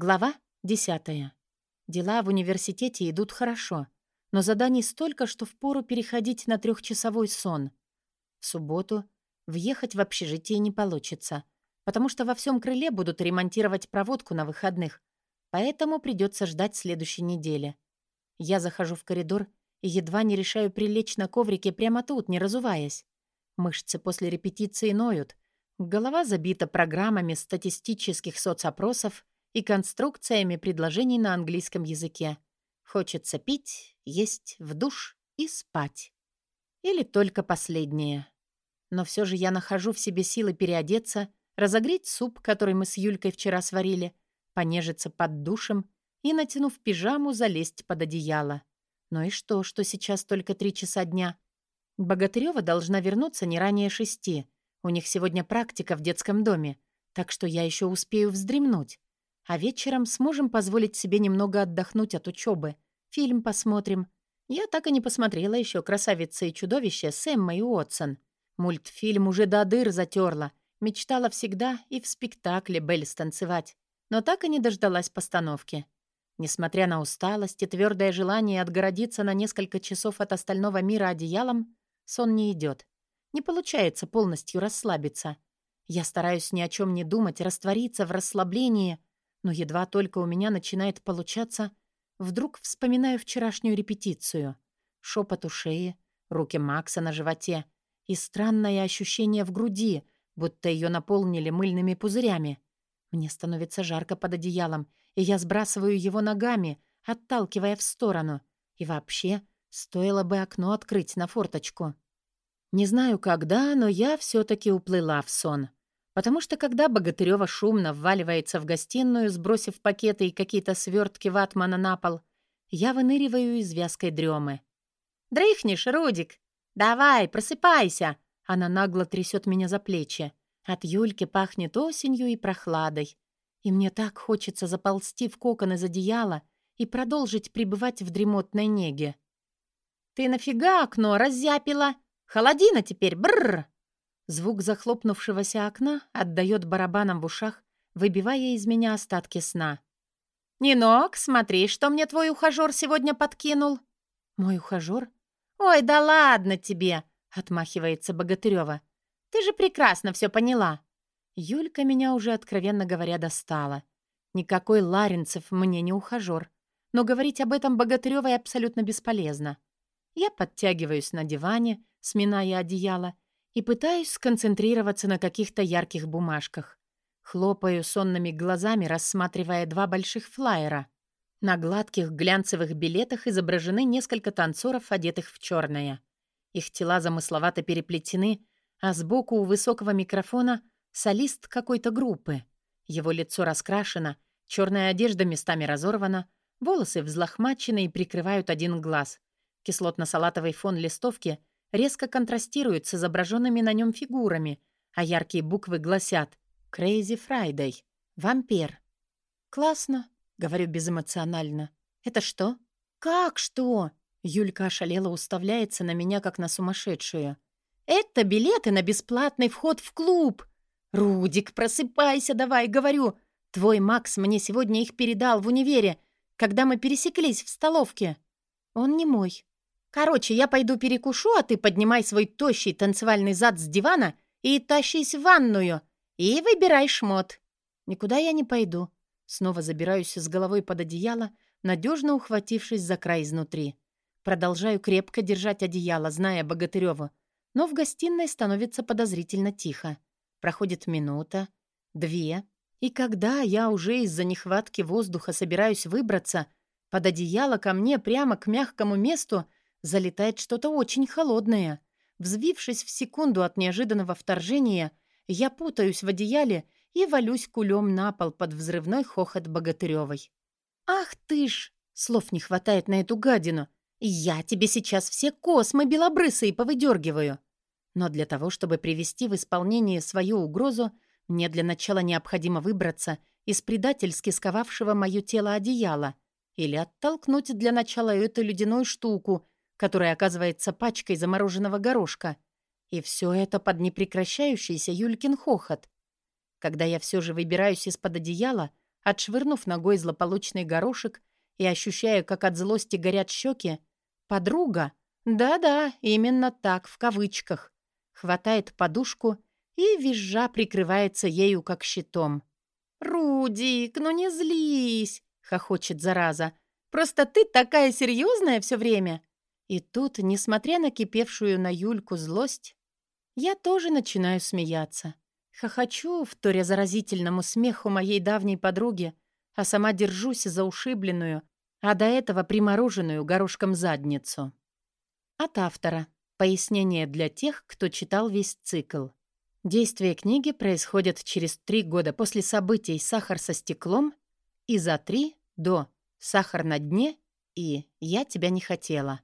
Глава 10. Дела в университете идут хорошо, но заданий столько, что впору переходить на трехчасовой сон. В субботу въехать в общежитие не получится, потому что во всем крыле будут ремонтировать проводку на выходных, поэтому придется ждать следующей недели. Я захожу в коридор и едва не решаю прилечь на коврике прямо тут, не разуваясь. Мышцы после репетиции ноют, голова забита программами статистических соцопросов — и конструкциями предложений на английском языке. Хочется пить, есть, в душ и спать. Или только последнее. Но все же я нахожу в себе силы переодеться, разогреть суп, который мы с Юлькой вчера сварили, понежиться под душем и, натянув пижаму, залезть под одеяло. Ну и что, что сейчас только три часа дня? Богатырева должна вернуться не ранее шести. У них сегодня практика в детском доме, так что я еще успею вздремнуть. А вечером сможем позволить себе немного отдохнуть от учебы. Фильм посмотрим. Я так и не посмотрела еще «Красавица и чудовище» с Эммой Уотсон. Мультфильм уже до дыр затерла. Мечтала всегда и в спектакле Белль станцевать. Но так и не дождалась постановки. Несмотря на усталость и твердое желание отгородиться на несколько часов от остального мира одеялом, сон не идет. Не получается полностью расслабиться. Я стараюсь ни о чем не думать, раствориться в расслаблении — но едва только у меня начинает получаться, вдруг вспоминаю вчерашнюю репетицию. Шепот у шеи, руки Макса на животе и странное ощущение в груди, будто ее наполнили мыльными пузырями. Мне становится жарко под одеялом, и я сбрасываю его ногами, отталкивая в сторону. И вообще, стоило бы окно открыть на форточку. Не знаю когда, но я все таки уплыла в сон потому что когда Богатырева шумно вваливается в гостиную, сбросив пакеты и какие-то свертки ватмана на пол, я выныриваю из вязкой дремы. «Дрыхнешь, Рудик? Давай, просыпайся!» Она нагло трясет меня за плечи. От Юльки пахнет осенью и прохладой. И мне так хочется заползти в кокон из одеяла и продолжить пребывать в дремотной неге. «Ты нафига окно раззяпила? Холодина теперь, бррр!» Звук захлопнувшегося окна отдает барабаном в ушах, выбивая из меня остатки сна. «Нинок, смотри, что мне твой ухажер сегодня подкинул!» «Мой ухажер?» «Ой, да ладно тебе!» — отмахивается Богатырева. «Ты же прекрасно все поняла!» Юлька меня уже, откровенно говоря, достала. Никакой Ларинцев мне не ухажер. Но говорить об этом Богатыревой абсолютно бесполезно. Я подтягиваюсь на диване, сминая одеяло, и пытаюсь сконцентрироваться на каких-то ярких бумажках. Хлопаю сонными глазами, рассматривая два больших флаера. На гладких глянцевых билетах изображены несколько танцоров, одетых в черное. Их тела замысловато переплетены, а сбоку у высокого микрофона солист какой-то группы. Его лицо раскрашено, черная одежда местами разорвана, волосы взлохмачены и прикрывают один глаз. Кислотно-салатовый фон листовки резко контрастирует с изображенными на нем фигурами, а яркие буквы гласят «Crazy Friday», «Вампир». «Классно», — говорю безэмоционально. «Это что?» «Как что?» Юлька ошалела уставляется на меня, как на сумасшедшую. «Это билеты на бесплатный вход в клуб!» «Рудик, просыпайся давай, говорю! Твой Макс мне сегодня их передал в универе, когда мы пересеклись в столовке. Он не мой. Короче, я пойду перекушу, а ты поднимай свой тощий танцевальный зад с дивана и тащись в ванную. И выбирай шмот. Никуда я не пойду. Снова забираюсь с головой под одеяло, надежно ухватившись за край изнутри. Продолжаю крепко держать одеяло, зная Богатыреву. Но в гостиной становится подозрительно тихо. Проходит минута, две. И когда я уже из-за нехватки воздуха собираюсь выбраться, под одеяло ко мне прямо к мягкому месту — залетает что-то очень холодное. Взвившись в секунду от неожиданного вторжения, я путаюсь в одеяле и валюсь кулем на пол под взрывной хохот Богатыревой. «Ах ты ж!» — слов не хватает на эту гадину. «Я тебе сейчас все космы белобрысые повыдергиваю!» Но для того, чтобы привести в исполнение свою угрозу, мне для начала необходимо выбраться из предательски сковавшего мое тело одеяла или оттолкнуть для начала эту ледяную штуку, которая оказывается пачкой замороженного горошка. И все это под непрекращающийся Юлькин хохот. Когда я все же выбираюсь из-под одеяла, отшвырнув ногой злополучный горошек и ощущая, как от злости горят щеки, подруга, да-да, именно так, в кавычках, хватает подушку и, визжа, прикрывается ею как щитом. «Рудик, ну не злись!» — хохочет зараза. «Просто ты такая серьезная все время!» И тут, несмотря на кипевшую на Юльку злость, я тоже начинаю смеяться. Хохочу, вторя заразительному смеху моей давней подруги, а сама держусь за ушибленную, а до этого примороженную горошком задницу. От автора. Пояснение для тех, кто читал весь цикл. Действие книги происходит через три года после событий «Сахар со стеклом» и за три до «Сахар на дне» и «Я тебя не хотела».